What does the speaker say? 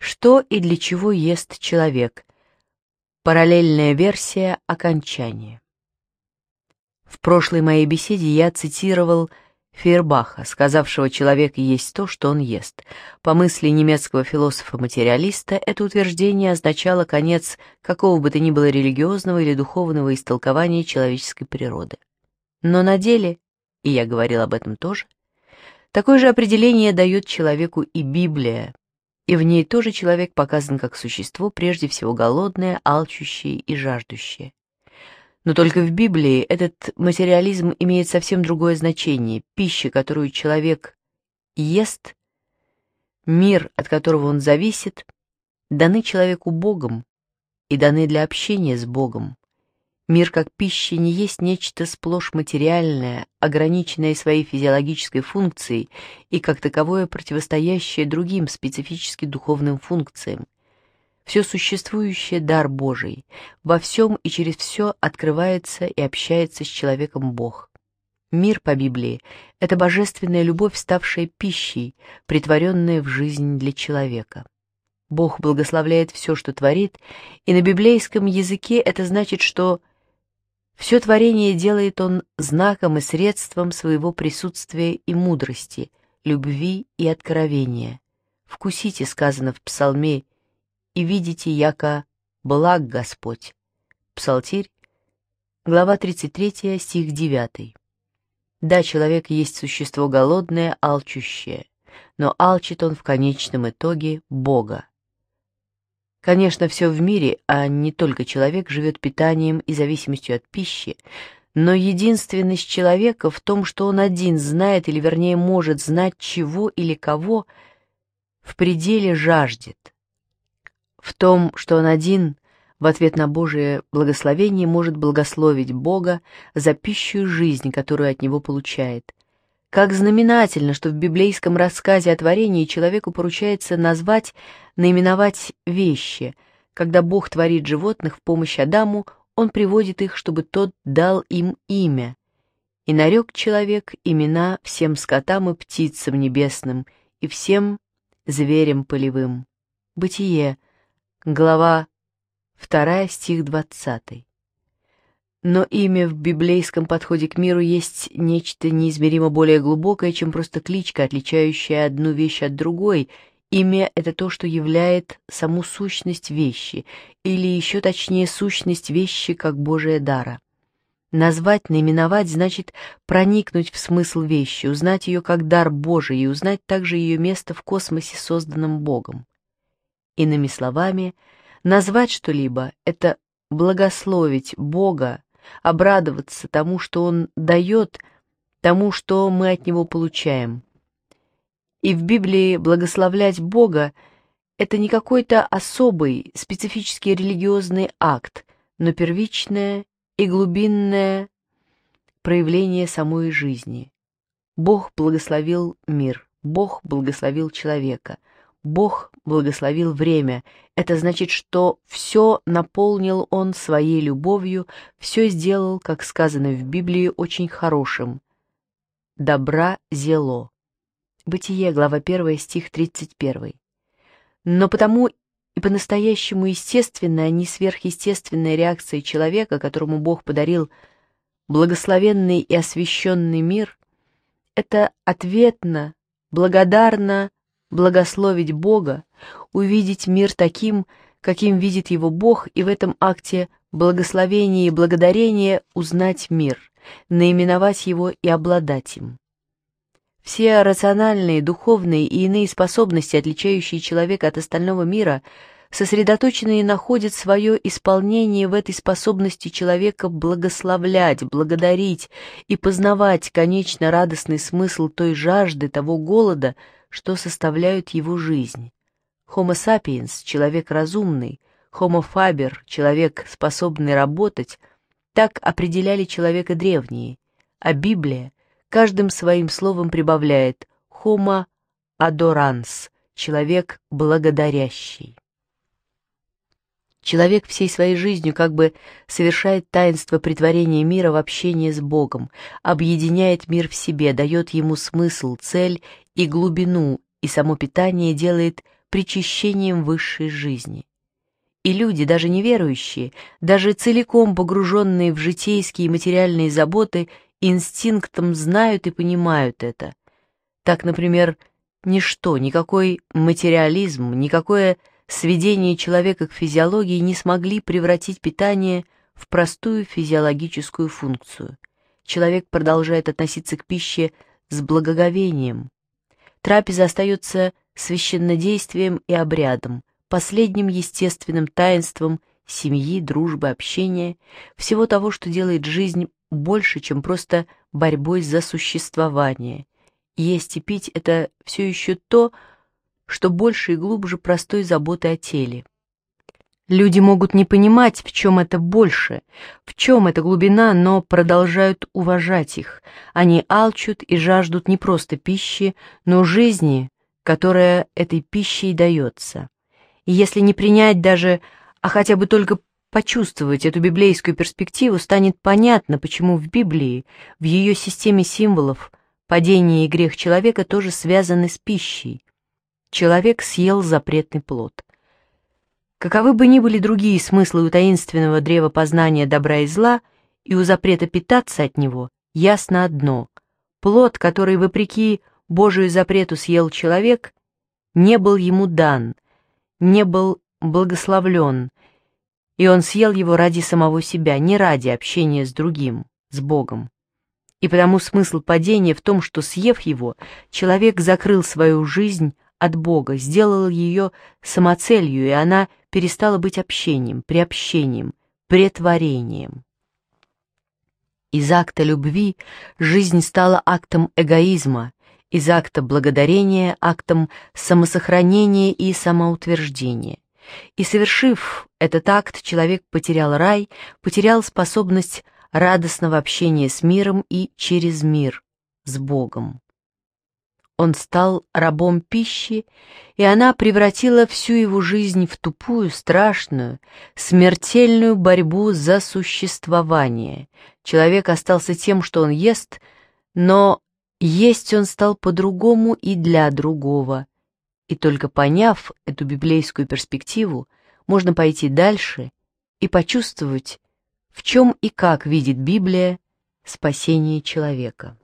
Что и для чего ест человек? Параллельная версия окончания. В прошлой моей беседе я цитировал Фейербаха, сказавшего «человек есть то, что он ест». По мысли немецкого философа-материалиста, это утверждение означало конец какого бы то ни было религиозного или духовного истолкования человеческой природы. Но на деле, и я говорил об этом тоже, такое же определение дает человеку и Библия, и в ней тоже человек показан как существо, прежде всего голодное, алчущее и жаждущее. Но только в Библии этот материализм имеет совсем другое значение. Пища, которую человек ест, мир, от которого он зависит, даны человеку Богом и даны для общения с Богом. Мир как пища не есть нечто сплошь материальное, ограниченное своей физиологической функцией и как таковое противостоящее другим специфически духовным функциям. Все существующее – дар Божий, во всем и через все открывается и общается с человеком Бог. Мир по Библии – это божественная любовь, ставшая пищей, притворенная в жизнь для человека. Бог благословляет все, что творит, и на библейском языке это значит, что – все творение делает он знаком и средством своего присутствия и мудрости, любви и откровения. «Вкусите», — сказано в псалме, — «и видите, яко благ Господь». Псалтирь, глава 33, стих 9. Да, человек есть существо голодное, алчущее, но алчит он в конечном итоге Бога. Конечно, все в мире, а не только человек, живет питанием и зависимостью от пищи, но единственность человека в том, что он один знает, или вернее может знать, чего или кого в пределе жаждет. В том, что он один в ответ на Божие благословение может благословить Бога за пищу и жизнь, которую от него получает – как знаменательно, что в библейском рассказе о творении человеку поручается назвать наименовать вещи. Когда Бог творит животных в помощь Адаму, он приводит их, чтобы тот дал им имя. И нарек человек имена всем скотам и птицам небесным, и всем зверям полевым. Бытие, глава 2, стих 20. Но имя в библейском подходе к миру есть нечто неизмеримо более глубокое, чем просто кличка, отличающая одну вещь от другой Имя — это то, что являет саму сущность вещи, или еще точнее сущность вещи как Божия дара. Назвать, наименовать значит проникнуть в смысл вещи, узнать ее как дар Божий и узнать также ее место в космосе, созданном Богом. Иными словами, назвать что-либо — это благословить Бога, обрадоваться тому, что Он дает, тому, что мы от Него получаем — и в Библии благословлять Бога – это не какой-то особый, специфический религиозный акт, но первичное и глубинное проявление самой жизни. Бог благословил мир, Бог благословил человека, Бог благословил время. Это значит, что все наполнил Он своей любовью, все сделал, как сказано в Библии, очень хорошим. Добра зело. Бытие, глава 1, стих 31. Но потому и по-настоящему естественная, а не сверхъестественная реакция человека, которому Бог подарил благословенный и освященный мир, это ответно, благодарно благословить Бога, увидеть мир таким, каким видит его Бог, и в этом акте благословения и благодарения узнать мир, наименовать его и обладать им. Все рациональные, духовные и иные способности, отличающие человека от остального мира, сосредоточенные находят свое исполнение в этой способности человека благословлять, благодарить и познавать конечно радостный смысл той жажды, того голода, что составляют его жизнь. Homo sapiens – человек разумный, Homo faber – человек, способный работать, так определяли человека древние, а Библия – каждым своим словом прибавляет «homo adorans» — «человек благодарящий». Человек всей своей жизнью как бы совершает таинство притворения мира в общении с Богом, объединяет мир в себе, дает ему смысл, цель и глубину, и само питание делает причащением высшей жизни. И люди, даже неверующие, даже целиком погруженные в житейские и материальные заботы, инстинктом знают и понимают это. Так, например, ничто, никакой материализм, никакое сведение человека к физиологии не смогли превратить питание в простую физиологическую функцию. Человек продолжает относиться к пище с благоговением. Трапеза остается священнодействием и обрядом, последним естественным таинством семьи, дружбы, общения, всего того, что делает жизнь больше, чем просто борьбой за существование. Есть и пить — это все еще то, что больше и глубже простой заботы о теле. Люди могут не понимать, в чем это больше, в чем эта глубина, но продолжают уважать их. Они алчут и жаждут не просто пищи, но жизни, которая этой пищей дается. И если не принять даже, а хотя бы только почувствовать эту библейскую перспективу, станет понятно, почему в Библии, в ее системе символов, падение и грех человека тоже связаны с пищей. Человек съел запретный плод. Каковы бы ни были другие смыслы у таинственного древа познания добра и зла, и у запрета питаться от него, ясно одно – плод, который, вопреки Божию запрету съел человек, не был ему дан, не был благословлен – и он съел его ради самого себя, не ради общения с другим, с Богом. И потому смысл падения в том, что, съев его, человек закрыл свою жизнь от Бога, сделал ее самоцелью, и она перестала быть общением, приобщением, претворением. Из акта любви жизнь стала актом эгоизма, из акта благодарения – актом самосохранения и самоутверждения – и совершив этот акт, человек потерял рай, потерял способность радостного общения с миром и через мир, с Богом. Он стал рабом пищи, и она превратила всю его жизнь в тупую, страшную, смертельную борьбу за существование. Человек остался тем, что он ест, но есть он стал по-другому и для другого, и только поняв эту библейскую перспективу, можно пойти дальше и почувствовать, в чем и как видит Библия спасение человека.